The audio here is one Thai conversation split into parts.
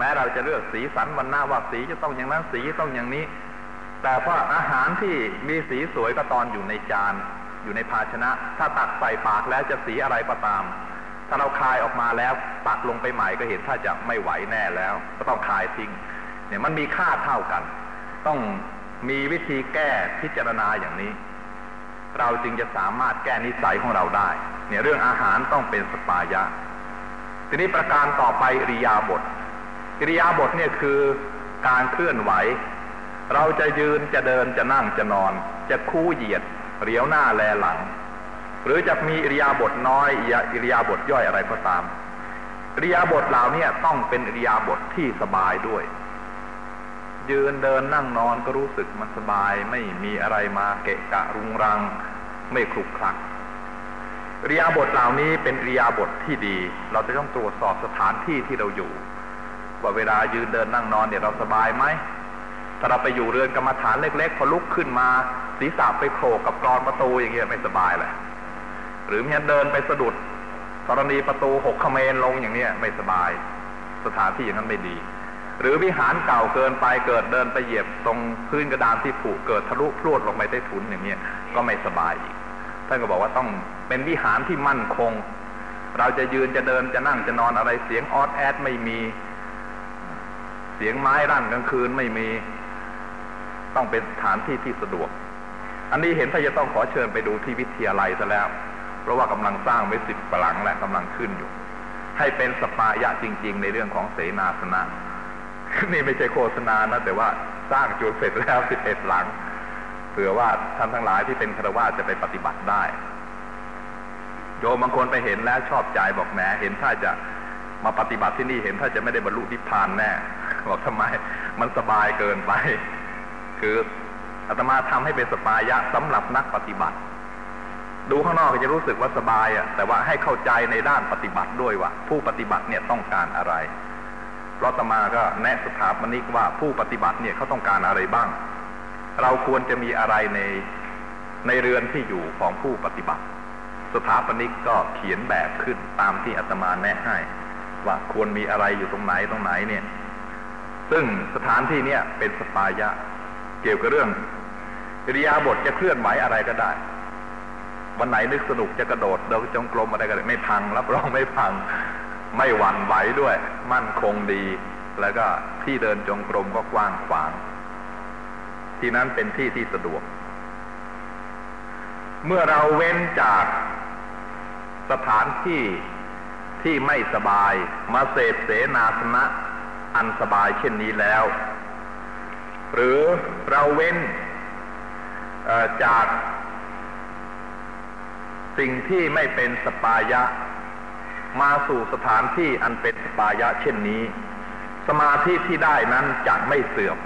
แม้เราจะเลือกสีสันวันหน้าว่าสีจะต้องอย่างนั้นสีต้องอย่างนี้ แต่ว่าอาหารที่มีสีสวยก็ตอนอยู่ในจาน อยู่ในภาชนะ ถ้าตักใส่ปากแล้วจะสีอะไรก็ตาม ถ้าเราคายออกมาแล้วตักลงไปใหม่ก็เห็นถ้าจะไม่ไหวแน่แล้ว ก็ต้องคายทิ้งเนี่ยมันมีค่าเท่ากัน ต้องมีวิธีแก้พิจารณาอย่างนี้ เราจึงจะสามารถแก้นิสัยของเราได้ เนี่ยเรื่องอาหารต้องเป็นสปายะ ทีนี้ประการต่อไปริยาบถ อิริยาบถเนี่ยคือการเคลื่อนไหว เราจะยืนจะเดินจะนั่งจะนอน จะคู่เหยียดเรียวหน้าแลหลัง หรือจะมีอิริยาบถน้อยอิริยาบถย่อยอะไรก็ตามอิริยาบถเหล่านี้ต้องเป็นอิริยาบถที่สบายด้วย ยืนเดินนั่งนอนก็รู้สึกมันสบายไม่มีอะไรมาเกะกะรุงรัง ไม่คลุกคลักอิริยาบถเหล่านี้เป็นอิริยาบถที่ดี เราจะต้องตรวจสอบสถานที่ที่เราอยู่ ว่าเวลายืนเดินนั่งนอนเนี่ยเราสบายไหมถ้าเราไปอยู่เรือนกรรมฐานเล็ก ๆ พอลุกขึ้นมา ศีรษะไปโขกกับกรอนประตูอย่างเงี้ยไม่สบายเลยหรือมันเดินไปสะดุดกรณีประตูหกขเมนลงอย่างเนี้ยไม่สบาย สถานที่อย่างนั้นไม่ดี หรือวิหารเก่าเกินไปเกิดเดินไปเหยียบตรงพื้นกระดานที่ผุเกิดทะลุพรวดลงไปใต้ถุนอย่างเนี้ยก็ไม่สบายอีกท่านก็บอกว่าต้องเป็นวิหารที่มั่นคง เราจะยืนจะเดินจะนั่งจะนอนอะไรเสียงออดแอดไม่มี สียงไม้รั่นกลางคืนไม่มี ต้องเป็นสถานที่ที่สะดวก อันนี้เห็นถ้าจะต้องขอเชิญไปดูที่วิทยาลัยซะแล้ว เพราะว่ากำลังสร้างไว้สิบปลังและกำลังขึ้นอยู่ ให้เป็นสปายะจริง ๆ ในเรื่องของเสนาสนะนี่ไม่ใช่โฆษณานะแต่ว่าสร้างจุดเสร็จแล้วสิบเอ็ดหลังเผื่อว่าท่านทั้งหลายที่เป็นคารวะจะไปปฏิบัติได้ โยมบางคนไปเห็นแล้วชอบใจบอกแหมเห็นถ้าจะมาปฏิบัติที่นี่เห็นถ้าจะไม่ได้บรรลุนิพพานแน่ บอกทำไม มันสบายเกินไป คืออาตมาทำให้เป็นสปายะสำหรับนักปฏิบัติ ดูข้างนอกก็จะรู้สึกว่าสบายอะแต่ว่าให้เข้าใจในด้านปฏิบัติด้วยว่า ผู้ปฏิบัติเนี่ยต้องการอะไร เพราะอาตมาก็แนะสถาปนิกว่าผู้ปฏิบัติเนี่ยเขาต้องการอะไรบ้าง เราควรจะมีอะไรในในเรือนที่อยู่ของผู้ปฏิบัติ สถาปนิกก็เขียนแบบขึ้นตามที่อาตมาแนะให้ ว่าควรมีอะไรอยู่ตรงไหนตรงไหนเนี่ย ซึ่งสถานที่เนี่ยเป็นสปายะ เกี่ยวกับเรื่องกิริยาบทจะเคลื่อนไหวอะไรก็ได้ วันไหนนึกสนุกจะกระโดดเดินจงกรมอะไรก็ได้ไม่พังรับรองไม่พัง ไม่หวั่นไหวด้วย มั่นคงดี แล้วก็ที่เดินจงกรมก็กว้างขวาง ที่นั้นเป็นที่ที่สะดวก เมื่อเราเว้นจากสถานที่ที่ไม่สบายมาเสพเสนาสนะ อันสบายเช่นนี้แล้ว หรือเราเว้นจากสิ่งที่ไม่เป็นสปายะ มาสู่สถานที่อันเป็นสปายะเช่นนี้ สมาธิที่ได้นั้นจะไม่เสื่อม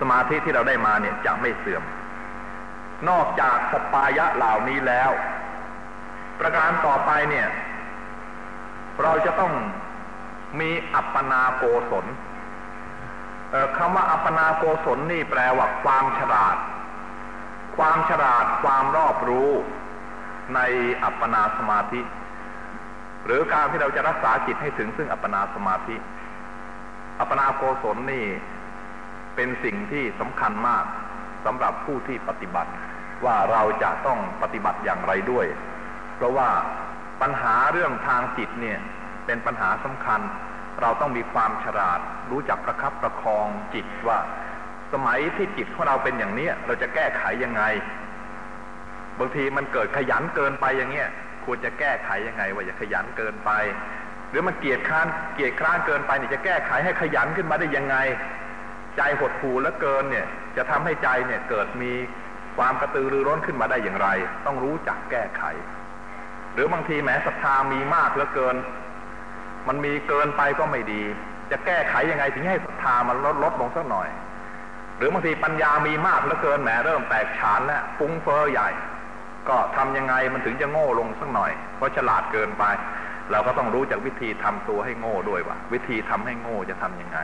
สมาธิที่เราได้มาเนี่ยจะไม่เสื่อม นอกจากสปายะเหล่านี้แล้ว ประการต่อไปเนี่ย เราจะต้อง มีอัปปนาโกศลคำว่าอัปปนาโกศลนี่แปลว่าความฉลาด ความฉลาดความรอบรู้ในอัปปนาสมาธิ หรือการที่เราจะรักษาจิตให้ถึงซึ่งอัปปนาสมาธิ อัปปนาโกศลนี่เป็นสิ่งที่สำคัญมากสำหรับผู้ที่ปฏิบัติ ว่าเราจะต้องปฏิบัติอย่างไรด้วย เพราะว่าปัญหาเรื่องทางจิตเนี่ย เป็นปัญหาสำคัญ เราต้องมีความฉลาด รู้จักประคับประคองจิตว่า สมัยที่จิตของเราเป็นอย่างนี้เราจะแก้ไขยังไง บางทีมันเกิดขยันเกินไปอย่างเงี้ยควรจะแก้ไขยังไง ว่าอย่าขยันเกินไป หรือมันเกียดค้านเกียดคร้านเกินไปนี่จะแก้ไขให้ขยันขึ้นมาได้ยังไง ใจหดหู่แล้วเกินเนี่ย จะทำให้ใจเนี่ยเกิดมีความกระตือรือร้นขึ้นมาได้อย่างไร ต้องรู้จักแก้ไข หรือบางทีแม้ศรัทธามีมากเหลือเกิน มันมีเกินไปก็ไม่ดี จะแก้ไขยังไงถึงให้ศรัทธามันลดลดลงสักหน่อย หรือบางทีปัญญามีมากเหลือเกินแหมเริ่มแตกฉานแล้วฟุ้งเฟ้อใหญ่ ก็ทำยังไงมันถึงจะโง่ลงสักหน่อย เพราะฉลาดเกินไป เราก็ต้องรู้จากวิธีทำตัวให้โง่ด้วยว่าวิธีทำให้โง่จะทํำยังไง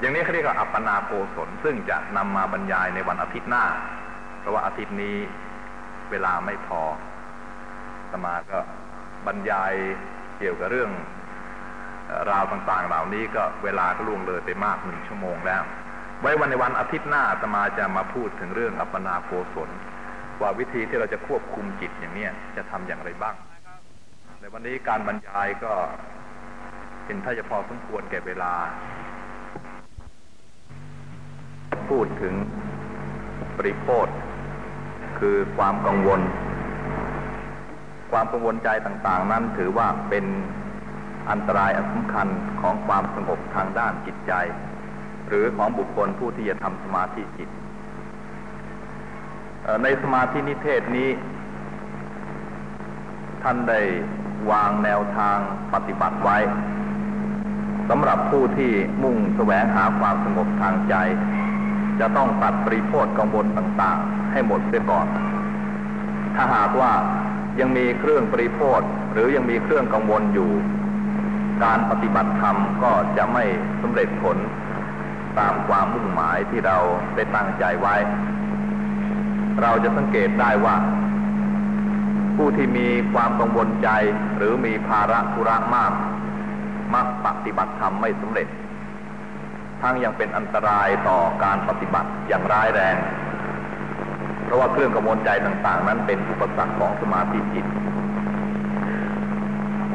อย่างนี้เขาเรียกว่าอัปปนาโกศลซึ่งจะนำมาบรรยายในวันอาทิตย์หน้า เพราะว่าอาทิตย์นี้เวลาไม่พอสมาก็บรรยายเกี่ยวกับเรื่อง ราวต่างๆ เหล่านี้ก็เวลาก็ล่วงเลยไปมากหนึ่งชั่วโมงแล้ว ไว้วันในวันอาทิตย์หน้าตมาจะมาพูดถึงเรื่องอัปปนาโกศลว่าวิธีที่เราจะควบคุมจิตอย่างนี้จะทำอย่างไรบ้างในวันนี้การบรรยายก็เป็นถ้าจะพอสมควรแก่เวลา พูดถึงปริโภทคือความกังวล ความกังวลใจต่างๆ นั้นถือว่าเป็น อันตรายอันสำคัญของความสงบทางด้านจิตใจ หรือของบุคคลผู้ที่จะทำสมาธิจิต ในสมาธินิเทศนี้ ท่านได้วางแนวทางปฏิบัติไว้สำหรับผู้ที่มุ่งแสวงหาความสงบทางใจ จะต้องตัดปริโภทกังวลต่างๆ ให้หมดเสียก่อน ถ้าหากว่ายังมีเครื่องปริโภทหรือยังมีเครื่องกังวลอยู่ การปฏิบัติธรรมก็จะไม่สำเร็จผลตามความมุ่งหมายที่เราได้ตั้งใจไว้ เราจะสังเกตได้ว่า ผู้ที่มีความกังวลใจหรือมีภาระธุระมาก มักปฏิบัติธรรมไม่สำเร็จ ทั้งยังเป็นอันตรายต่อการปฏิบัติอย่างร้ายแรง เพราะว่าเครื่องกังวลใจต่าง ๆ นั้นเป็นอุปสรรคของสมาธิจิต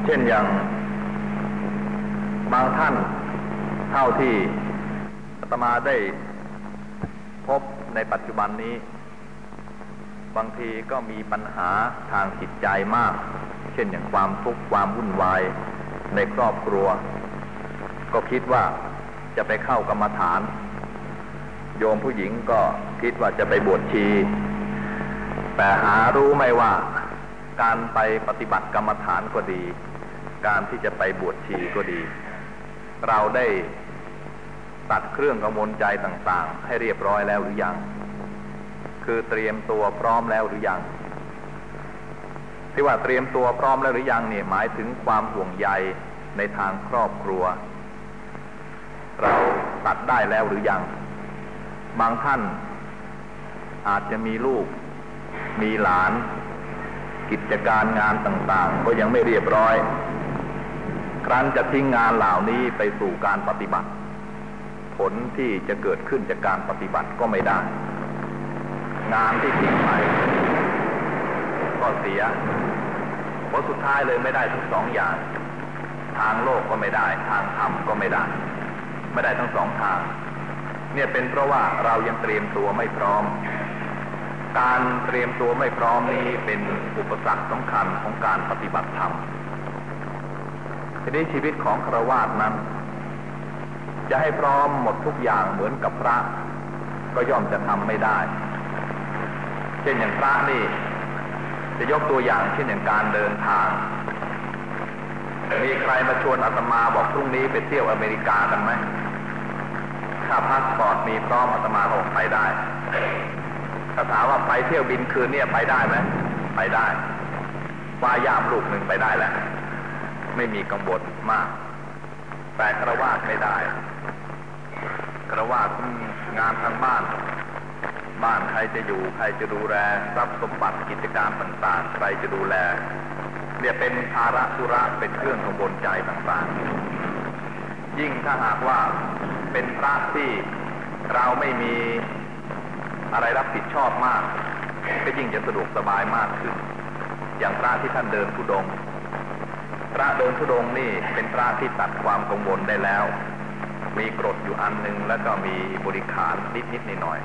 เช่นอย่าง บางท่านเท่าที่อาตมาได้พบในปัจจุบันนี้ บางทีก็มีปัญหาทางจิตใจมาก เช่นอย่างความทุกข์ความวุ่นวายในครอบครัว ก็คิดว่าจะไปเข้ากรรมฐาน โยมผู้หญิงก็คิดว่าจะไปบวชชี แต่หารู้ไหมว่าการไปปฏิบัติกรรมฐานก็ดี การที่จะไปบวชชีก็ดี เราได้ตัดเครื่องกังวลใจต่างๆ ให้เรียบร้อยแล้วหรือยัง คือเตรียมตัวพร้อมแล้วหรือยังที่ว่าเตรียมตัวพร้อมแล้วหรือยังเนี่ยหมายถึงความห่วงใยในทางครอบครัว เราตัดได้แล้วหรือยัง บางท่านอาจจะมีลูก มีหลาน กิจการงานต่างๆ ก็ยังไม่เรียบร้อย ครั้นจะทิ้งงานเหล่านี้ไปสู่การปฏิบัติ ผลที่จะเกิดขึ้นจากการปฏิบัติก็ไม่ได้ งานที่ทิ้งไปก็เสียผลสุดท้ายเลยไม่ได้ทั้งสองอย่าง ทางโลกก็ไม่ได้ ทางธรรมก็ไม่ได้ ไม่ได้ทั้งสองทาง เนี่ยเป็นเพราะว่าเรายังเตรียมตัวไม่พร้อม การเตรียมตัวไม่พร้อมนี้เป็นอุปสรรคสำคัญของการปฏิบัติธรรม ทีนี้ชีวิตของครวาสนั้น จะให้พร้อมหมดทุกอย่างเหมือนกับพระ ก็ย่อมจะทำไม่ได้ เช่นอย่างพระนี่ จะยกตัวอย่างเช่นอย่างการเดินทาง มีใครมาชวนอาตมาบอกพรุ่งนี้ไปเที่ยวอเมริกากันไหมถ้าพาสปอร์ตมีพร้อมอาตมาก็ไปได้ถ้าถามว่าไปเที่ยวบินคืนเนี่ยไปได้ไหมไปได้ว่ายามลูกหนึ่งไปได้แหละ ไม่มีกังวลมาก แต่ครวาสไม่ได้ครวาสงานทางบ้าน บ้านใครจะอยู่ ใครจะดูแลทรัพย์สมบัติกิจการต่างๆ ใครจะดูแล เนี่ยเป็นภาระธุระเป็นเครื่องกังวลใจต่างๆ ยิ่งถ้าหากว่าเป็นพระที่เราไม่มีอะไรรับผิดชอบมาก ก็ยิ่งจะสะดวกสบายมากขึ้น อย่างพระที่ท่านเดินทุดง พระเดินทุดงนี่เป็นพระที่ตัดความกังวลได้แล้ว มีกรดอยู่อันหนึ่งแล้วก็มีบริขารนิดๆหน่อย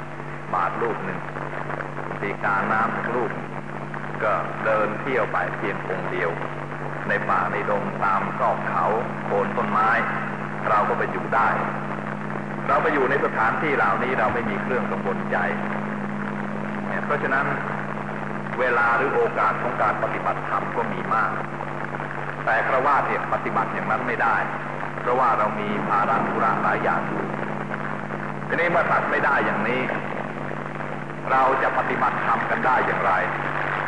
บาทลูกหนึ่งตีการน้ำลูกก็เดินเที่ยวไปเพียงองค์เดียว ในป่าในดงตามซอกเขาโคนต้นไม้ เราก็ไปอยู่ได้ เราไปอยู่ในสถานที่เหล่านี้เราไม่มีเครื่องกังวลใจเพราะฉะนั้นเวลาหรือโอกาสของการปฏิบัติธรรมก็มีมาก แต่คระวาเนี่ยปฏิบัติอย่างนั้นไม่ได้ เพราะว่าเรามีภาระธุระหลายอย่างอยู่ทีนี้เมื่อตัดไม่ได้อย่างนี้ เราจะปฏิบัติธรรมกันได้อย่างไร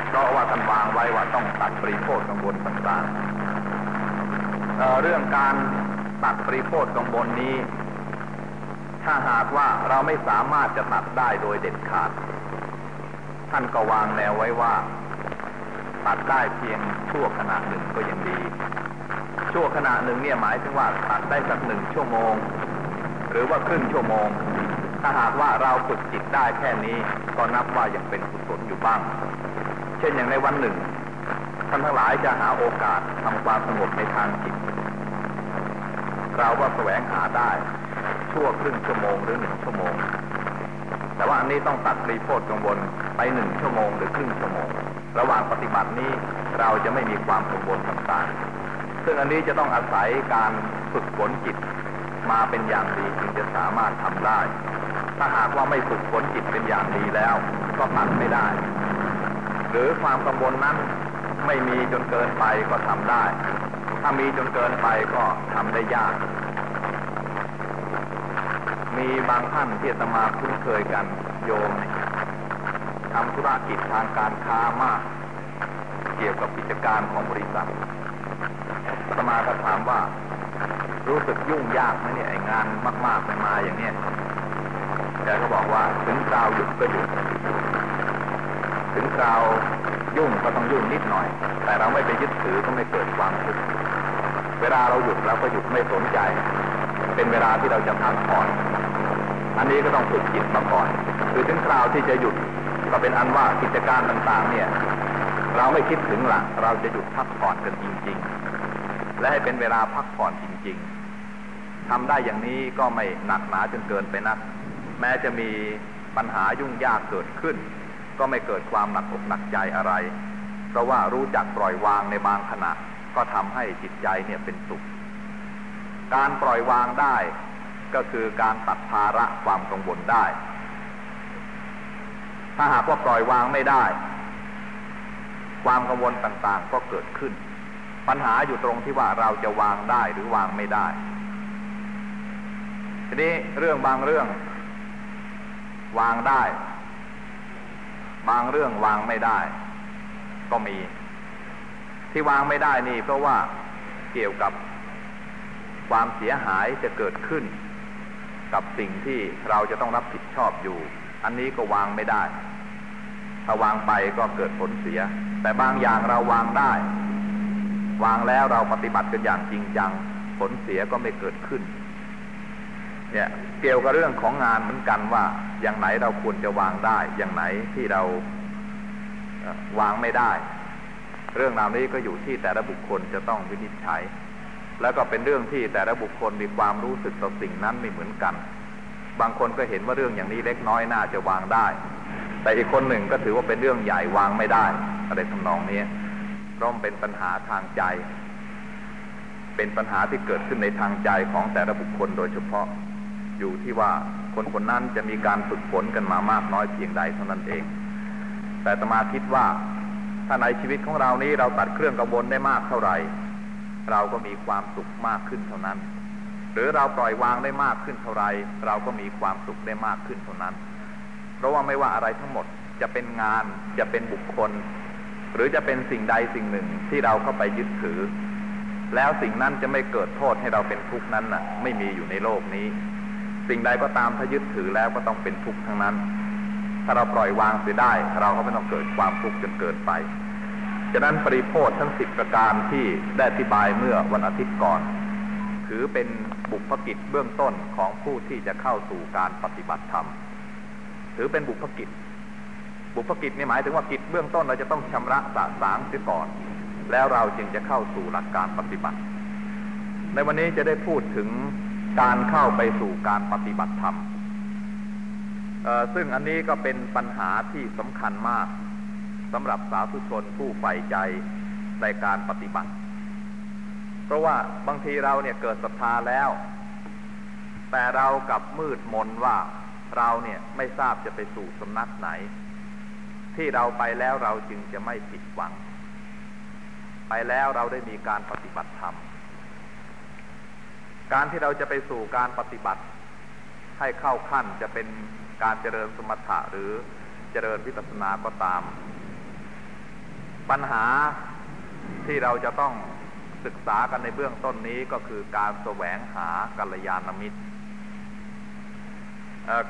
เพราะว่าท่านวางไว้ว่าต้องตัดปริโภคกังวลต่างๆเเรื่องการตัดปริโภคกังวลนี้ ถ้าหากว่าเราไม่สามารถจะตัดได้โดยเด็ดขาด ท่านก็วางแนวไว้ว่า ตัดได้เพียงชั่วขณะหนึ่งก็ยังดี ชั่วขณะหนึ่งเนี่ยหมายถึงว่าตัดได้สักหนึ่งชั่วโมง หรือว่าครึ่งชั่วโมง ถ้าหากว่าเราฝึกจิตได้แค่นี้ก็นับว่ายังเป็นกุศลอยู่บ้าง เช่นอย่างในวันหนึ่งท่านทั้งหลายจะหาโอกาสทำความสงบในทางจิต เราก็แสวงหาได้ชั่วครึ่งชั่วโมงหรือหนึ่งชั่วโมง แต่ว่าอันนี้ต้องตัดรีโพดกังวลไปหนึ่งชั่วโมงหรือครึ่งชั่วโมง ระหว่างปฏิบัตินี้เราจะไม่มีความกังวลต่างๆ ซึ่งอันนี้จะต้องอาศัยการฝึกฝนจิตมาเป็นอย่างดีจึงจะสามารถทำได้ ถ้าหากว่าไม่ฝึกฝนจิตเป็นอย่างดีแล้ว ก็ตัดไม่ได้ หรือความกังวลนั้นไม่มีจนเกินไปก็ทำได้ ถ้ามีจนเกินไปก็ทำได้ยาก มีบางท่านที่ตมาคุ้นเคยกันโยม ทำธุรกิจทางการค้ามาก เกี่ยวกับกิจการของบริษัทตมาก็ถามว่า รู้สึกยุ่งยากไหมเนี่ยไอ้งานมากๆมันมาอย่างเนี้ยแกก็บอกว่าถึงคราวหยุดก็หยุดถึงคราวยุ่งก็ต้องยุ่งนิดหน่อย แต่เราไม่ไปยึดถือก็ไม่เกิดความทุกข์เวลาเราหยุดเราก็หยุดไม่สนใจ เป็นเวลาที่เราจะพักผ่อน อันนี้ก็ต้องฝึกจิตมาก่อน คือถึงคราวที่จะหยุด ก็เป็นอันว่ากิจการต่างๆ เนี่ย เราไม่คิดถึงละเราจะหยุดพักผ่อนกันจริง ๆ และให้เป็นเวลาพักผ่อนจริง ๆทำได้อย่างนี้ก็ไม่หนักหนาจนเกินไปนัก แม้จะมีปัญหายุ่งยากเกิดขึ้น ก็ไม่เกิดความหนักอกหนักใจอะไร เพราะว่ารู้จักปล่อยวางในบางขณะ ก็ทำให้จิตใจเนี่ยเป็นสุข การปล่อยวางได้ก็คือการตัดภาระความกังวลได้ ถ้าหากว่าปล่อยวางไม่ได้ ความกังวลต่างๆก็เกิดขึ้น ปัญหาอยู่ตรงที่ว่าเราจะวางได้หรือวางไม่ได้ ทีนี้เรื่องบางเรื่อง วางได้ บางเรื่องวางไม่ได้ ก็มี ที่วางไม่ได้นี่ เพราะว่าเกี่ยวกับความเสียหายจะเกิดขึ้น กับสิ่งที่เราจะต้องรับผิดชอบอยู่ อันนี้ก็วางไม่ได้ ถ้าวางไปก็เกิดผลเสีย แต่บางอย่างเราวางได้ วางแล้วเราปฏิบัติเป็นอย่างจริงจัง ผลเสียก็ไม่เกิดขึ้น เนี่ยเกี่ยวกับเรื่องของงานเหมือนกันว่า อย่างไหนเราควรจะวางได้ อย่างไหนที่เราวางไม่ได้ เรื่องราวนี้ก็อยู่ที่แต่ละบุคคลจะต้องวินิจฉัย แล้วก็เป็นเรื่องที่แต่ละบุคคลมีความรู้สึกต่อสิ่งนั้นไม่เหมือนกัน บางคนก็เห็นว่าเรื่องอย่างนี้เล็กน้อยน่าจะวางได้ แต่อีกคนหนึ่งก็ถือว่าเป็นเรื่องใหญ่วางไม่ได้อะไรทำนองนี้เพราะมันเป็นปัญหาทางใจ เป็นปัญหาที่เกิดขึ้นในทางใจของแต่ละบุคคลโดยเฉพาะ อยู่ที่ว่าคนคนนั้นจะมีการฝึกฝนกันมามากน้อยเพียงใดเท่านั้นเอง แต่ตมาคิดว่าถ้าในชีวิตของเรานี้เราตัดเครื่องกังวลได้มากเท่าไหร่ เราก็มีความสุขมากขึ้นเท่านั้น หรือเราปล่อยวางได้มากขึ้นเท่าไร เราก็มีความสุขได้มากขึ้นเท่านั้น เพราะว่าไม่ว่าอะไรทั้งหมดจะเป็นงานจะเป็นบุคคล หรือจะเป็นสิ่งใดสิ่งหนึ่งที่เราเข้าไปยึดถือ แล้วสิ่งนั้นจะไม่เกิดโทษให้เราเป็นทุกข์นั้นน่ะ ไม่มีอยู่ในโลกนี้ สิ่งใดก็ตามถ้ายึดถือแล้วก็ต้องเป็นทุกข์ทั้งนั้น ถ้าเราปล่อยวางเสียได้ เราก็ไม่ต้องเกิดความทุกข์จนเกินไปฉะนั้นปริโพธทั้งสิบประการที่ได้อธิบายเมื่อวันอาทิตย์ก่อน ถือเป็นบุพกิจเบื้องต้นของผู้ที่จะเข้าสู่การปฏิบัติธรรม ถือเป็นบุพกิจ บุพกิจนี่หมายถึงว่ากิจเบื้องต้นเราจะต้องชำระสะสางเสียก่อน แล้วเราจึงจะเข้าสู่หลักการปฏิบัติ ในวันนี้จะได้พูดถึงการเข้าไปสู่การปฏิบัติธรรมซึ่งอันนี้ก็เป็นปัญหาที่สำคัญมากสำหรับสาธุชนผู้ใฝ่ใจในการปฏิบัติ เพราะว่าบางทีเราเนี่ยเกิดศรัทธาแล้ว แต่เรากับมืดมนว่า เราเนี่ยไม่ทราบจะไปสู่สำนักไหน ที่เราไปแล้วเราจึงจะไม่ผิดหวัง ไปแล้วเราได้มีการปฏิบัติธรรม การที่เราจะไปสู่การปฏิบัติ ให้เข้าขั้นจะเป็นการเจริญสมถะหรือเจริญวิปัสสนาก็ตาม ปัญหาที่เราจะต้องศึกษากันในเบื้องต้นนี้ก็คือการแสวงหากัลยาณมิตร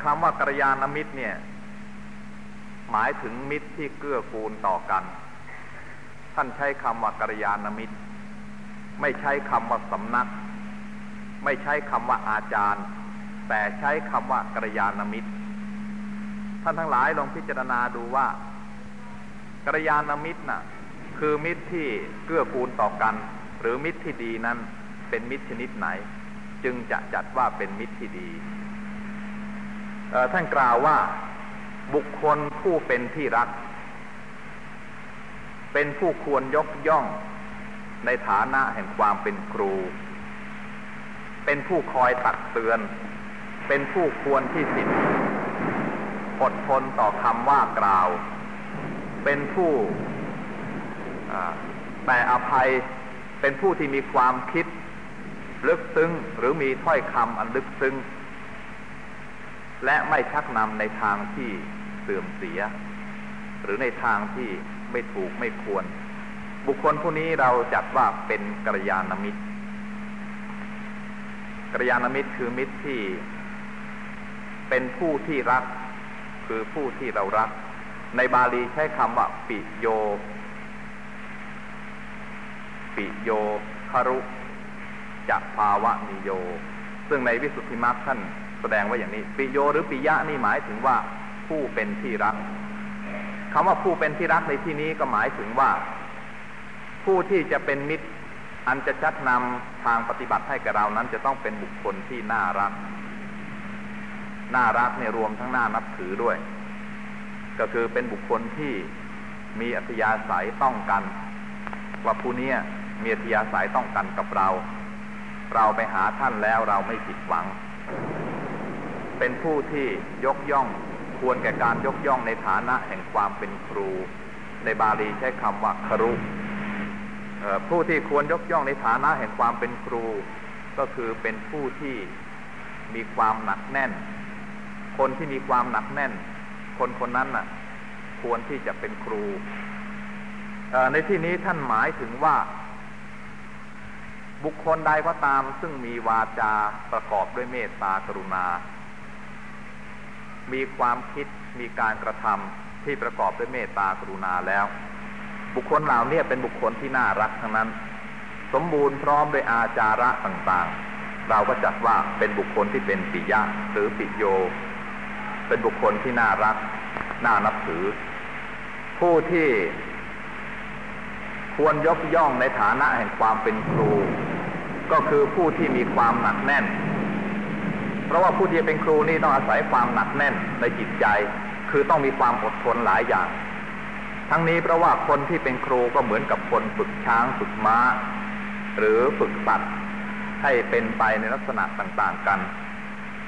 คำว่ากัลยาณมิตรเนี่ย หมายถึงมิตรที่เกื้อกูลต่อกัน ท่านใช้คำว่ากัลยาณมิตร ไม่ใช้คำว่าสำนัก ไม่ใช้คำว่าอาจารย์ แต่ใช้คำว่ากัลยาณมิตร ท่านทั้งหลายลองพิจารณาดูว่ากัลยาณมิตรน่ะ คือมิตรที่เกื้อกูลต่อกัน หรือมิตรที่ดีนั้นเป็นมิตรชนิดไหน จึงจะจัดว่าเป็นมิตรที่ดี ท่านกล่าวว่าบุคคลผู้เป็นที่รัก เป็นผู้ควรยกย่อง ในฐานะแห่งความเป็นครู เป็นผู้คอยตักเตือน เป็นผู้ควรที่สิทธิ์อดทนต่อคำว่ากล่าว เป็นผู้แต่อภัยเป็นผู้ที่มีความคิด ลึกซึ้งหรือมีถ้อยคำอันลึกซึ้ง และไม่ชักนำในทางที่เสื่อมเสีย หรือในทางที่ไม่ถูกไม่ควร บุคคลผู้นี้เราจัดว่าเป็นกัลยาณมิตรกัลยาณมิตรคือมิตรที่ เป็นผู้ที่รัก คือผู้ที่เรารัก ในบาลีใช้คำว่าปิโย ปิโยคารุจักภาวะนิโย ซึ่งในวิสุทธิมรรคท่าน แสดงว่าอย่างนี้ปิโยหรือปิยะนี่หมายถึงว่าผู้เป็นที่รักคำว่าผู้เป็นที่รักในที่นี้ก็หมายถึงว่า ผู้ที่จะเป็นมิตร อันจะชักนำทางปฏิบัติให้กับเรานั้น จะต้องเป็นบุคคลที่น่ารัก น่ารักในรวมทั้งน่านับถือด้วย ก็คือเป็นบุคคลที่มีอัธยาศัยต้องกันว่าผู้นี้มีอัธยาศัยต้องกันกับเรา เราไปหาท่านแล้วเราไม่ผิดหวัง เป็นผู้ที่ยกย่องควรแก่การยกย่องในฐานะแห่งความเป็นครู ในบาลีใช้คำว่าครุผู้ที่ควรยกย่องในฐานะแห่งความเป็นครู ก็คือเป็นผู้ที่มีความหนักแน่น คนที่มีความหนักแน่น คนคนนั้นน่ะ ควรที่จะเป็นครู ในที่นี้ท่านหมายถึงว่า บุคคลใดก็ตามซึ่งมีวาจาประกอบด้วยเมตตากรุณา มีความคิดมีการกระทำที่ประกอบด้วยเมตตากรุณาแล้ว บุคคลเหล่านี้เป็นบุคคลที่น่ารักทั้งนั้น สมบูรณ์พร้อมด้วยอาจาระต่างๆ เราก็จัดว่าเป็นบุคคลที่เป็นปิยะหรือปิโย เป็นบุคคลที่น่ารัก น่านับถือ ผู้ที่ควรยกย่องในฐานะแห่งความเป็นครู ก็คือผู้ที่มีความหนักแน่น เพราะว่าผู้ที่เป็นครูนี่ต้องอาศัยความหนักแน่นในจิตใจ คือต้องมีความอดทนหลายอย่าง ทั้งนี้เพราะว่าคนที่เป็นครูก็เหมือนกับคนฝึกช้างฝึกม้า หรือฝึกสัตว์ให้เป็นไปในลักษณะต่างๆกัน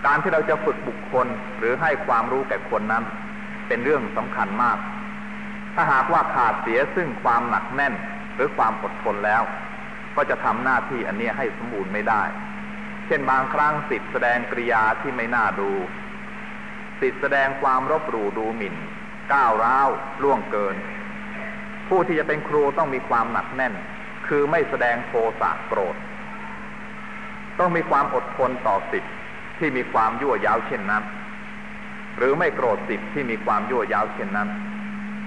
การที่เราจะฝึกบุคคลหรือให้ความรู้แก่คนนั้น เป็นเรื่องสำคัญมาก ถ้าหากว่าขาดเสียซึ่งความหนักแน่นหรือความอดทนแล้ว ก็จะทำหน้าที่อันนี้ให้สมบูรณ์ไม่ได้ ช่นบางครั้งสิทธิแสดงกริยาที่ไม่น่าดู สิทธิแสดงความรบหลู่ดูหมิ่น ก้าวร้าวล่วงเกิน ผู้ที่จะเป็นครูต้องมีความหนักแน่น คือไม่แสดงโทสะโกรธ ต้องมีความอดทนต่อสิทธิที่มีความยั่วยาวเช่นนั้น หรือไม่โกรธสิทธิที่มีความยั่วยาวเช่นนั้น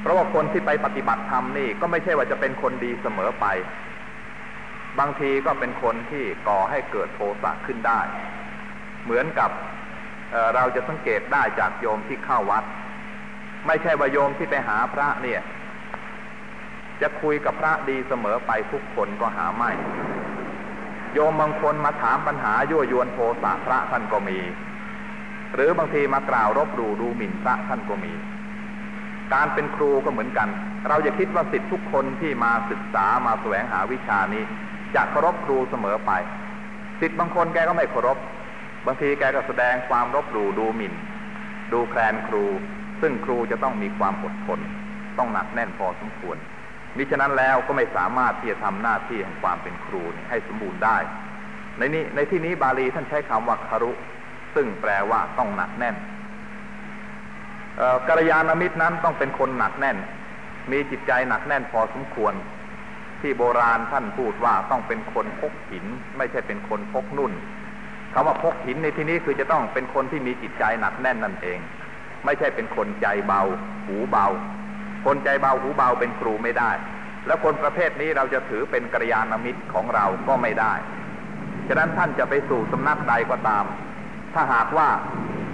เพราะว่าคนที่ไปปฏิบัติธรรมนี่ก็ไม่ใช่ว่าจะเป็นคนดีเสมอไป บางทีก็เป็นคนที่ก่อให้เกิดโทสะขึ้นได้ เหมือนกับเเราจะสังเกตได้จากโยมที่เข้าวัด ไม่ใช่ว่าโยมที่ไปหาพระเนี่ย จะคุยกับพระดีเสมอไปทุกคนก็หาไม่ โยมบางคนมาถามปัญหายั่วยวนโทสะพระท่านก็มี หรือบางทีมากล่าวรบดูดูหมิ่นพระท่านก็มี การเป็นครูก็เหมือนกัน เราอย่าคิดว่าสิทธิทุกคนที่มาศึกษามาแสวงหาวิชานี้ จะเคารพครูเสมอไปสิทธิ์บางคนแกก็ไม่เคารพ บางทีแกก็แสดงความรบหลู่ดูหมิ่น ดูแคลนครู ซึ่งครูจะต้องมีความอดทน ต้องหนักแน่นพอสมควรมิฉะนั้นแล้วก็ไม่สามารถที่จะทำหน้าที่แห่งความเป็นครูให้สมบูรณ์ได้ ในนี้ในที่นี้บาลีท่านใช้คำว่าคารุ ซึ่งแปลว่าต้องหนักแน่นกัลยาณมิตรนั้นต้องเป็นคนหนักแน่น มีจิตใจหนักแน่นพอสมควร ที่โบราณท่านพูดว่าต้องเป็นคนพกหิน ไม่ใช่เป็นคนพกนุ่นคำว่าพกหินในที่นี้คือจะต้องเป็นคนที่มีจิตใจหนักแน่นนั่นเอง ไม่ใช่เป็นคนใจเบา หูเบา คนใจเบาหูเบาเป็นครูไม่ได้ แล้วคนประเภทนี้เราจะถือเป็นกัลยาณมิตรของเราก็ไม่ได้ ฉะนั้นท่านจะไปสู่สำนักใดก็ตาม ถ้าหากว่า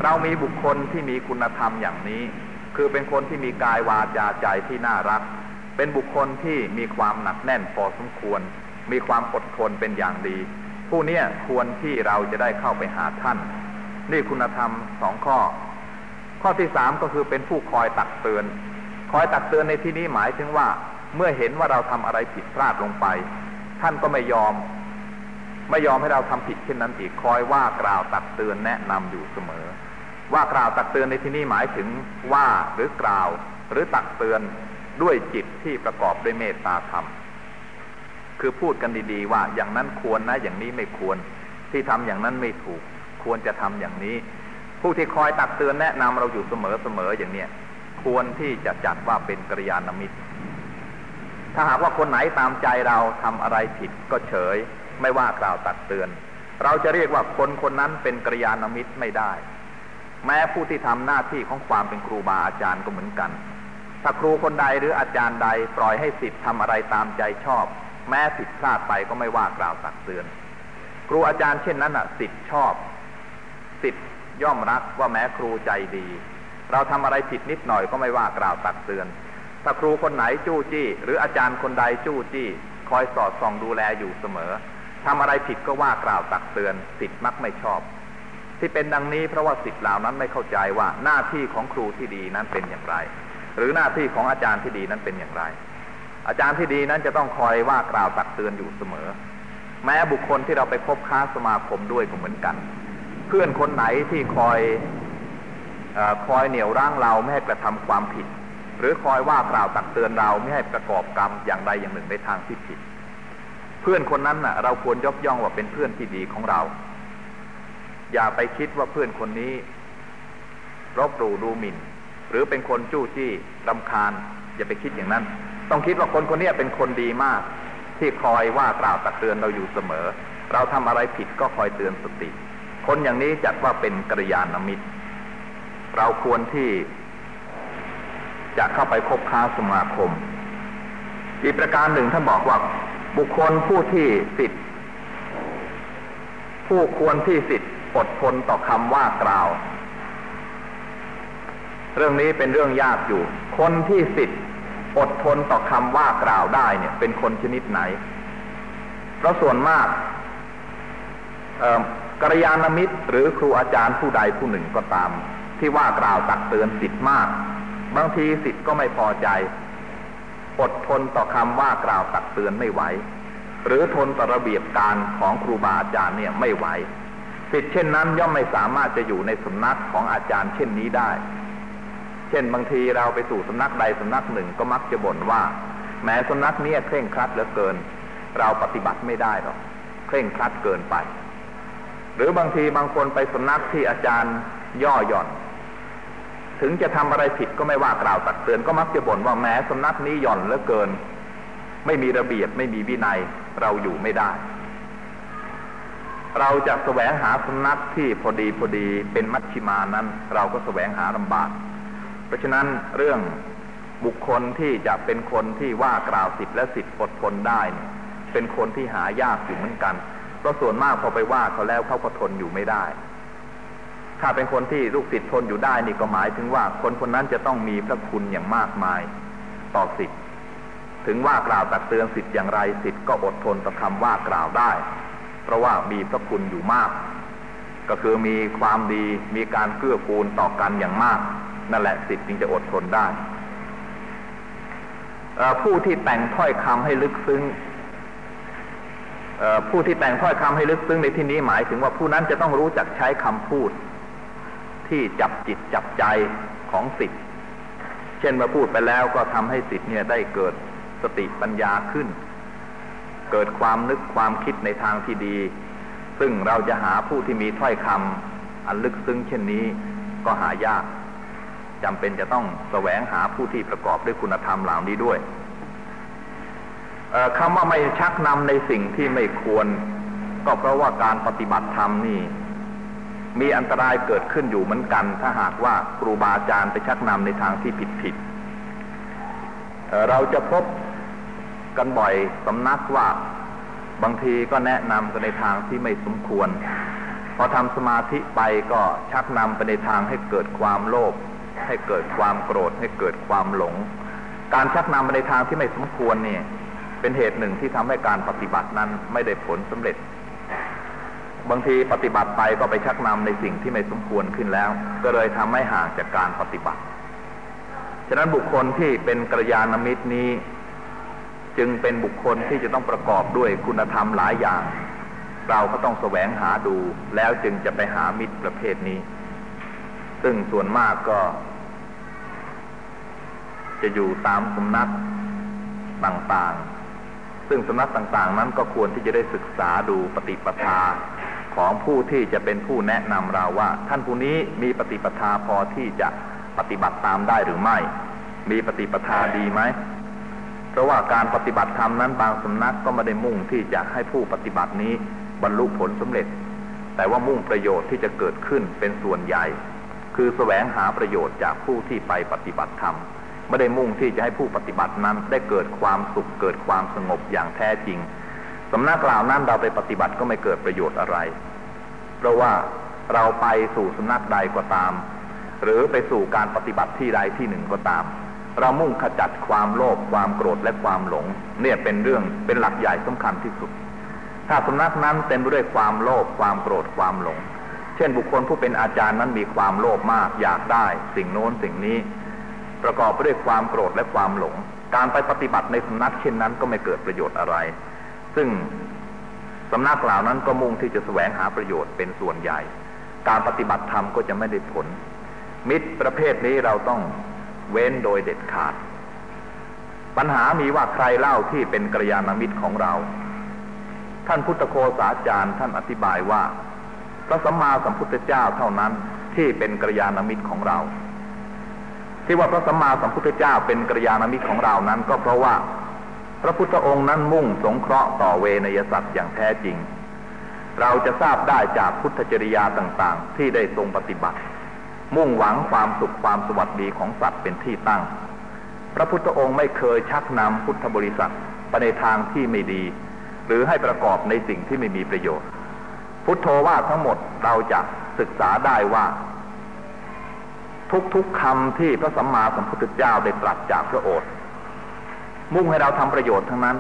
เรามีบุคคลที่มีคุณธรรมอย่างนี้ คือเป็นคนที่มีกายวาจาใจที่น่ารัก เป็นบุคคลที่มีความหนักแน่นพอสมควร มีความอดทนเป็นอย่างดี ผู้นี้ควรที่เราจะได้เข้าไปหาท่าน นี่คุณธรรมสองข้อ ข้อที่สามก็คือเป็นผู้คอยตักเตือน คอยตักเตือนในที่นี้หมายถึงว่า เมื่อเห็นว่าเราทำอะไรผิดพลาดลงไป ท่านก็ไม่ยอม ไม่ยอมให้เราทำผิดเช่นนั้นอีกคอยว่ากล่าวตักเตือนแนะนำอยู่เสมอ ว่ากล่าวตักเตือนในที่นี้หมายถึงว่าหรือกล่าวหรือตักเตือน ด้วยจิตที่ประกอบด้วยเมตตาธรรม คือพูดกันดีๆ ว่าอย่างนั้นควรนะ อย่างนี้ไม่ควร ที่ทำอย่างนั้นไม่ถูก ควรจะทำอย่างนี้ ผู้ที่คอยตักเตือนแนะนำเราอยู่เสมอๆอย่างเนี้ยควรที่จะจัดว่าเป็นกัลยาณมิตร ถ้าหากว่าคนไหนตามใจเราทำอะไรผิดก็เฉย ไม่ว่ากล่าวตักเตือน เราจะเรียกว่าคนคนนั้นเป็นกัลยาณมิตรไม่ได้ แม้ผู้ที่ทำหน้าที่ของความเป็นครูบาอาจารย์ก็เหมือนกัน ถ้าครูคนใดหรืออาจารย์ใดปล่อยให้สิทธิ์ทำอะไรตามใจชอบ แม้ผิดพลาดไปก็ไม่ว่ากล่าวตักเตือน ครูอาจารย์เช่นนั้นอะสิทธิ์ชอบ สิทธิ์ย่อมรักว่าแม้ครูใจดี เราทำอะไรผิดนิดหน่อยก็ไม่ว่ากล่าวตักเตือน ถ้าครูคนไหนจู้จี้ หรืออาจารย์คนใดจู้จี้ คอยสอดส่องดูแลอยู่เสมอทำอะไรผิดก็ว่ากล่าวตักเตือนสิทธิ์มักไม่ชอบ ที่เป็นดังนี้เพราะว่าสิทธิ์เหล่านั้นไม่เข้าใจว่าหน้าที่ของครูที่ดีนั้นเป็นอย่างไร หรือหน้าที่ของอาจารย์ที่ดีนั้นเป็นอย่างไร อาจารย์ที่ดีนั้นจะต้องคอยว่ากล่าวตักเตือนอยู่เสมอ แม้บุคคลที่เราไปพบค้าสมาคมด้วยก็เหมือนกัน เพื่อนคนไหนที่คอยอคอยเหนี่ยวร่างเราไม่ให้กระทำความผิด หรือคอยว่ากล่าวตักเตือนเราไม่ให้ประกอบกรรมอย่างใดอย่างหนึ่งในทางที่ผิด เพื่อนคนนั้นน่ะ เราควรยกย่องว่าเป็นเพื่อนที่ดีของเรา อย่าไปคิดว่าเพื่อนคนนี้รบหลู่ดูหมิ่น หรือเป็นคนจู้จี้รำคาญ อย่าไปคิดอย่างนั้น ต้องคิดว่าคนคนนี้เป็นคนดีมาก ที่คอยว่ากล่าวตักเตือนเราอยู่เสมอ เราทำอะไรผิดก็คอยเตือนสติ คนอย่างนี้จัดว่าเป็นกัลยาณมิตร เราควรที่จะเข้าไปคบค้าสมาคม อีกประการหนึ่งท่านบอกว่าบุคคลผู้ที่สิทธิ์ผู้ควรที่สิทธิ์อดทนต่อคำว่ากล่าว เรื่องนี้เป็นเรื่องยากอยู่ คนที่สิทธิ์อดทนต่อคำว่ากล่าวได้เนี่ย เป็นคนชนิดไหน เพราะส่วนมากกัลยาณมิตร หรือครูอาจารย์ผู้ใดผู้หนึ่งก็ตาม ที่ว่ากล่าวตักเตือนสิทธิ์มาก บางทีสิทธิ์ก็ไม่พอใจ อดทนต่อคำว่ากล่าวตักเตือนไม่ไหว หรือทนต่อระเบียบการของครูบาอาจารย์เนี่ยไม่ไหวสิทธิ์เช่นนั้นย่อมไม่สามารถจะอยู่ในสำนักของอาจารย์เช่นนี้ได้ เช่นบางทีเราไปสู่สำนักใดสำนักหนึ่งก็มักจะบ่นว่า แม้สำนักนี้เคร่งครัดเหลือเกิน เราปฏิบัติไม่ได้หรอกเคร่งครัดเกินไป หรือบางทีบางคนไปสำนักที่อาจารย์ย่อหย่อน ถึงจะทำอะไรผิดก็ไม่ว่ากล่าวตักเตือนก็มักจะบ่นว่าแม้สำนักนี้หย่อนเหลือเกิน ไม่มีระเบียบไม่มีวินัยเราอยู่ไม่ได้ เราจะแสวงหาสำนักที่พอดีพอดีเป็นมัชชิมานั้น เราก็แสวงหาลำบาก เพราะฉะนั้นเรื่องบุคคลที่จะเป็นคนที่ว่ากล่าวสิทธิ์และสิทธิ์อดทนได้เนี่ยเป็นคนที่หายากอยู่เหมือนกันเพราะส่วนมากพอไปว่าเขาแล้วเขาก็ทนอยู่ไม่ได้ ถ้าเป็นคนที่ลูกศิษย์ทนอยู่ได้นี่ก็หมายถึงว่าคนคนนั้นจะต้องมีพระคุณอย่างมากมายต่อสิทธิ์ถึงว่ากล่าวตักเตือนสิทธิ์อย่างไรสิทธิ์ก็อดทนต่อคำว่ากล่าวได้ เพราะว่ามีพระคุณอยู่มาก ก็คือมีความดีมีการเกื้อกูลต่อกันอย่างมาก นั่นแหละสิทธิ์จึงจะอดทนได้ผู้ที่แต่งถ้อยคำให้ลึกซึ้งผู้ที่แต่งถ้อยคำให้ลึกซึ้งในที่นี้หมายถึงว่าผู้นั้นจะต้องรู้จักใช้คำพูด ที่จับจิตจับใจของสิทธิ์เช่นมาพูดไปแล้วก็ทำให้สิทธิ์เนี่ยได้เกิดสติปัญญาขึ้น เกิดความนึกความคิดในทางที่ดี ซึ่งเราจะหาผู้ที่มีถ้อยคำอันลึกซึ้งเช่นนี้ก็หายาก จำเป็นจะต้องแสวงหาผู้ที่ประกอบด้วยคุณธรรมเหล่านี้ด้วยคำว่าไม่ชักนำในสิ่งที่ไม่ควร ก็เพราะว่าการปฏิบัติธรรมนี่ มีอันตรายเกิดขึ้นอยู่เหมือนกัน ถ้าหากว่าครูบาอาจารย์ไปชักนำในทางที่ผิดผิดเราจะพบกันบ่อยสำนักว่าบางทีก็แนะนำกันในทางที่ไม่สมควร พอทำสมาธิไปก็ชักนำไปในทางให้เกิดความโลภ ให้เกิดความโกรธให้เกิดความหลง การชักนำไปในทางที่ไม่สมควรเนี่ยเป็นเหตุหนึ่งที่ทำให้การปฏิบัตินั้นไม่ได้ผลสำเร็จ บางทีปฏิบัติไปก็ไปชักนำในสิ่งที่ไม่สมควรขึ้นแล้ว ก็เลยทำให้ห่างจากการปฏิบัติ ฉะนั้นบุคคลที่เป็นกัลยาณมิตรนี้ จึงเป็นบุคคลที่จะต้องประกอบด้วยคุณธรรมหลายอย่าง เราก็ต้องแสวงหาดูแล้วจึงจะไปหามิตรประเภทนี้ ซึ่งส่วนมากก็ จะอยู่ตามสำนักต่างๆ ซึ่งสำนักต่างๆ นั้นก็ควรที่จะได้ศึกษาดูปฏิปทาของผู้ที่จะเป็นผู้แนะนำเราว่า ท่านผู้นี้มีปฏิปทาพอที่จะปฏิบัติตามได้หรือไม่ มีปฏิปทาดีไหม เพราะว่าการปฏิบัติธรรมนั้นบางสำนักก็ไม่ได้มุ่งที่จะให้ผู้ปฏิบัตินี้บรรลุผลสำเร็จ แต่ว่ามุ่งประโยชน์ที่จะเกิดขึ้นเป็นส่วนใหญ่ คือแสวงหาประโยชน์จากผู้ที่ไปปฏิบัติธรรม ไม่ได้มุ่งที่จะให้ผู้ปฏิบัตินั้น ได้เกิดความสุขเกิดความสงบอย่างแท้จริงสำนักกล่าวนั้นเราไปปฏิบัติก็ไม่เกิดประโยชน์อะไร เพราะว่าเราไปสู่สำนักใดก็ตาม หรือไปสู่การปฏิบัติที่ใดที่หนึ่งก็ตาม เรามุ่งขจัดความโลภความโกรธและความหลง เนี่ยเป็นเรื่องเป็นหลักใหญ่สำคัญที่สุด ถ้าสำนักนั้นเต็มไปด้วยความโลภความโกรธความหลง เช่นบุคคลผู้เป็นอาจารย์นั้นมีความโลภมากอยากได้ สิ่งโน้นสิ่งนี้ ประกอบไปด้วยความโกรธและความหลง การไปปฏิบัติในสำนักเช่นนั้นก็ไม่เกิดประโยชน์อะไร ซึ่งสำนักกล่าวนั้นก็มุ่งที่จะแสวงหาประโยชน์เป็นส่วนใหญ่ การปฏิบัติธรรมก็จะไม่ได้ผล มิตรประเภทนี้เราต้องเว้นโดยเด็ดขาด ปัญหามีว่าใครเล่าที่เป็นกระยาณมิตรของเรา ท่านพุทธโคสาจารย์ท่านอธิบายว่า พระสัมมาสัมพุทธเจ้าเท่านั้นที่เป็นกระยาณมิตรของเรา ที่ว่าพระสัมมาสัมพุทธเจ้าเป็นกระยาณมิตรของเรานั้น ก็เพราะว่า พระพุทธองค์นั้นมุ่งสงเคราะห์ต่อเวนยสัตว์อย่างแท้จริง เราจะทราบได้จากพุทธจริยาต่างๆ ที่ได้ทรงปฏิบัติ มุ่งหวังความสุขความสวัสดีของสัตว์เป็นที่ตั้ง พระพุทธองค์ไม่เคยชักนำพุทธบริษัทไปในทางที่ไม่ดี หรือให้ประกอบในสิ่งที่ไม่มีประโยชน์ พุทโธว่าทั้งหมดเราจะศึกษาได้ว่า ทุกๆคำที่พระสัมมาสัมพุทธเจ้าได้ตรัสจากพระโอษฐ์มุ่งให้เราทำประโยชน์ทั้งนั้น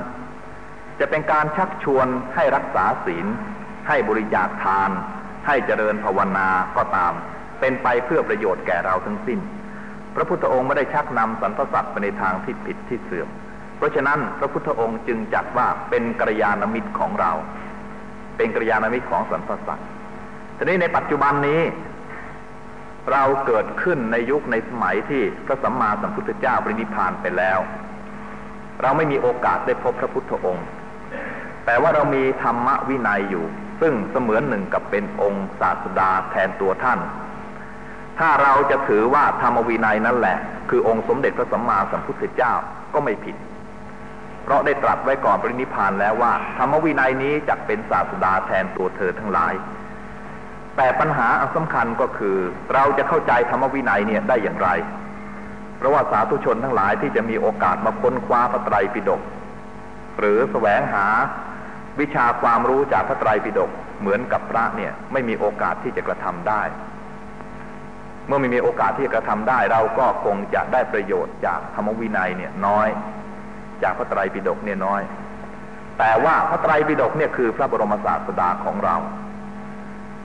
จะเป็นการชักชวนให้รักษาศีล ให้บริจาคทาน ให้เจริญภาวนาก็ตาม เป็นไปเพื่อประโยชน์แก่เราทั้งสิ้น พระพุทธองค์ไม่ได้ชักนำสรรพสัตว์ไปในทางที่ผิดที่เสื่อม เพราะฉะนั้นพระพุทธองค์จึงจัดว่าเป็นกัลยาณมิตรของเรา เป็นกัลยาณมิตรของสรรพสัตว์ทีนี้ในปัจจุบันนี้ เราเกิดขึ้นในยุคในสมัยที่พระสัมมาสัมพุทธเจ้าปรินิพานไปแล้ว เราไม่มีโอกาสได้พบพระพุทธองค์ แต่ว่าเรามีธรรมวินัยอยู่ ซึ่งเสมือนหนึ่งกับเป็นองค์ศาสดาแทนตัวท่าน ถ้าเราจะถือว่าธรรมวินัยนั่นแหละ คือองค์สมเด็จพระสัมมาสัมพุทธเจ้าก็ไม่ผิด เพราะได้ตรัสไว้ก่อนปรินิพานแล้วว่า ธรรมวินัยนี้จะเป็นศาสดาแทนตัวเธอทั้งหลาย แต่ปัญหาอันสำคัญก็คือเราจะเข้าใจธรรมวินัยเนี่ยได้อย่างไร เพราะว่าสาธุชนทั้งหลายที่จะมีโอกาสมาค้นคว้าพระไตรปิฎกหรือแสวงหาวิชาความรู้จากพระไตรปิฎกเหมือนกับพระเนี่ยไม่มีโอกาสที่จะกระทำได้ เมื่อไม่มีโอกาสที่จะกระทำได้ เราก็คงจะได้ประโยชน์จากธรรมวินัยเนี่ยน้อย จากพระไตรปิฎกเนี่ยน้อย แต่ว่าพระไตรปิฎกเนี่ยคือพระบรมศาสดาของเรา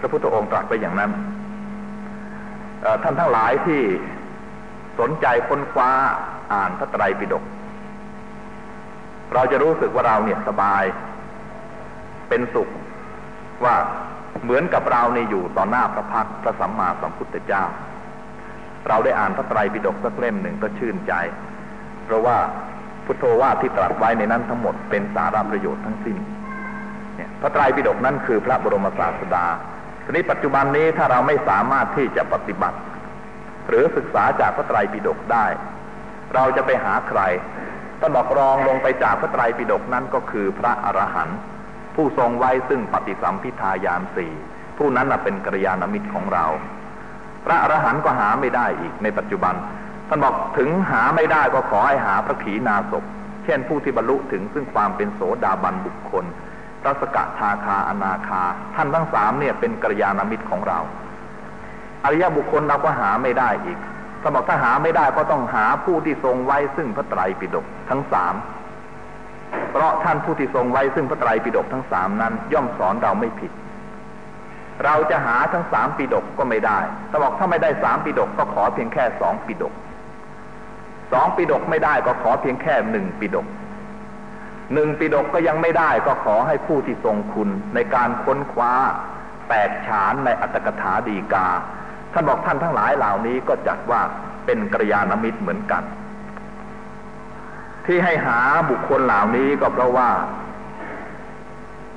ระพุทธองค์ตรัสไปอย่างนั้นท่านทั้งหลายที่สนใจค้นคว้าอ่านพระไตรปิฎกเราจะรู้สึกว่าเราเนี่ยสบาย เป็นสุขว่าเหมือนกับเราในอยู่ต่อหน้าพระพักพระสัมมาสัมพุทธเจ้า เราได้อ่านพระไตรปิฎกสักเล่มหนึ่งก็ชื่นใจ เพราะว่าพุทโธว่าที่ตรัสไว้ในนั้นทั้งหมดเป็นสาระประโยชน์ทั้งสิ้นเนี่ยพระไตรปิฎกนั้นคือพระบรมศาสดา ทีนี้ปัจจุบันนี้ถ้าเราไม่สามารถที่จะปฏิบัติ หรือศึกษาจากพระไตรปิฎกได้ เราจะไปหาใครท่านบอกรองลงไปจากพระไตรปิฎกนั้นก็คือพระอรหันต์ผู้ทรงไว้ซึ่งปฏิสัมพิทายานสี่ผู้นั้นเป็นกัลยาณมิตรของเรา พระอรหันต์ก็หาไม่ได้อีกในปัจจุบัน ท่านบอกถึงหาไม่ได้ก็ขอให้หาพระขีณาสพเช่นผู้ที่บรรลุถึงซึ่งความเป็นโสดาบันบุคคล พระสกทาคาอนาคา ท่านทั้งสามเนี่ยเป็นกัลยาณมิตรของเรา อริยบุคคลเราก็หาไม่ได้อีกสมบอกถ้าหาไม่ได้ก็ต้องหาผู้ที่ทรงไว้ซึ่งพระไตรปิฎกทั้งสามเพราะท่านผู้ที่ทรงไว้ซึ่งพระไตรปิฎกทั้งสามนั้น ย่อมสอนเราไม่ผิด เราจะหาทั้งสามปิฎกก็ไม่ได้ถ้าบอกถ้าไม่ได้สามปิฎกก็ขอเพียงแค่สองปิฎกสองปิฎกไม่ได้ก็ขอเพียงแค่หนึ่งปิฎก หนึ่งปิดกก็ยังไม่ได้ก็ขอให้ผู้ที่ทรงคุณในการค้นคว้าแตกฉานในอัตถกถาดีกา ท่านบอกท่านทั้งหลายเหล่านี้ก็จัดว่าเป็นกระยาณมิตรเหมือนกัน ที่ให้หาบุคคลเหล่านี้ก็เพราะว่า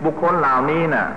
บุคคลเหล่านี้นะ่ะ